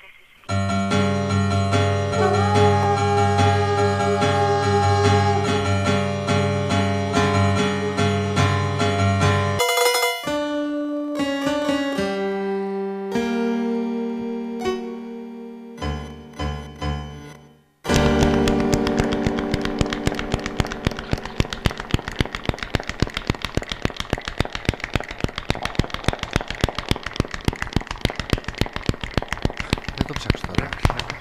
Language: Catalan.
tesis dobrze eh? kształt.